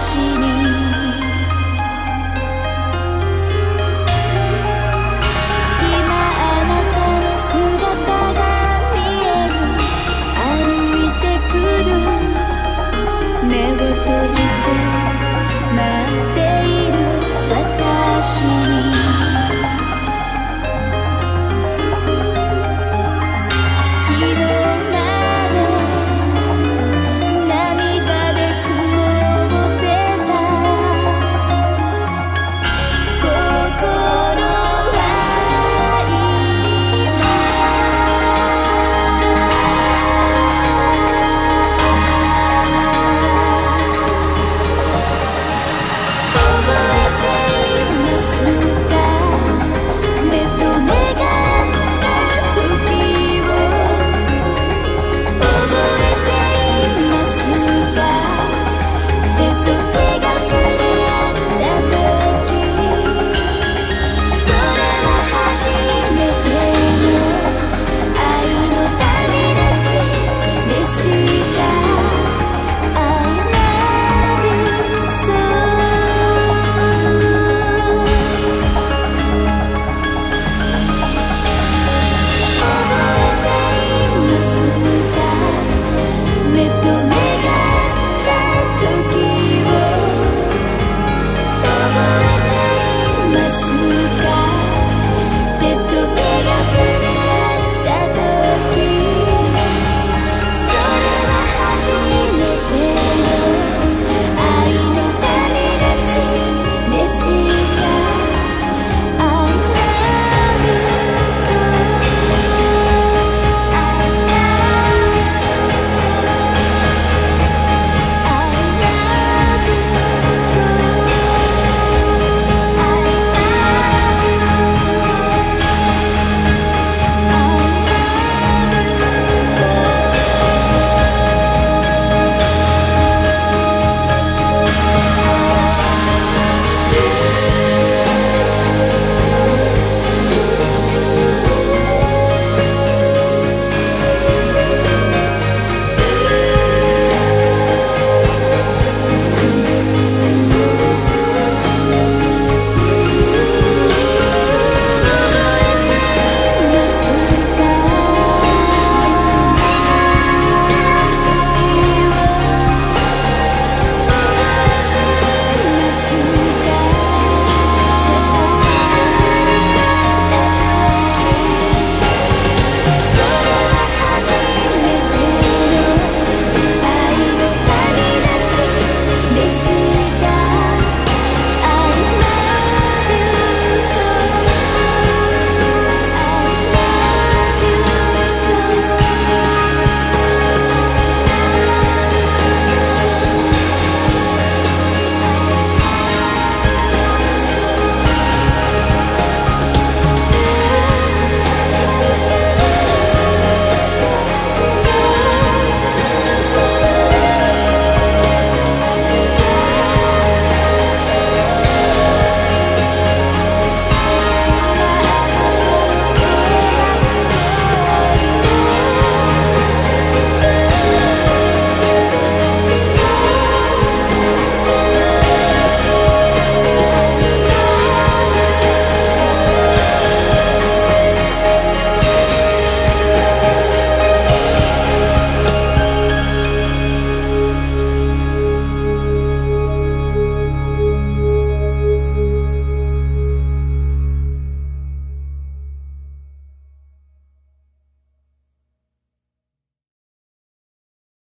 she